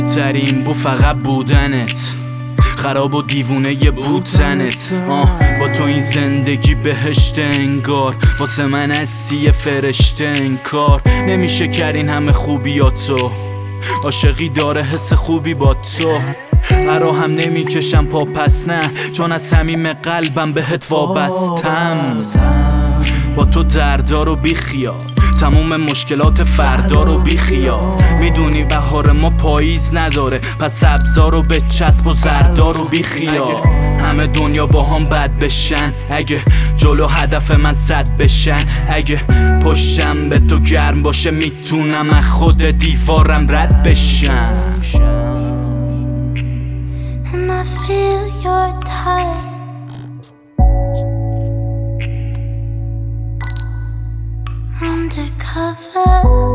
بهترین بو فقط بودنت. خراب و دیوونه یه بودنت آه با تو این زندگی بهشت انگار. واسه من هستی یه فرشته انکار. نمیشه کرین همه خوبیاتو عاشقی داره حس خوبی با تو. هرا هم نمی‌کشم پا پس نه. چون از صمیم قلبم بهت وابستم. با تو دردار و بیخیال. تموم مشکلات فردا رو بیخیا می‌دونی بهار ما پاییز نداره. پس سبزا رو به چسب و زردا رو بیخیا همه دنیا با هم بد بشن. اگه جلو هدف من زد بشن. اگه پشتم به تو گرم باشه می‌تونم از خود دیوارم رد بشم. lover.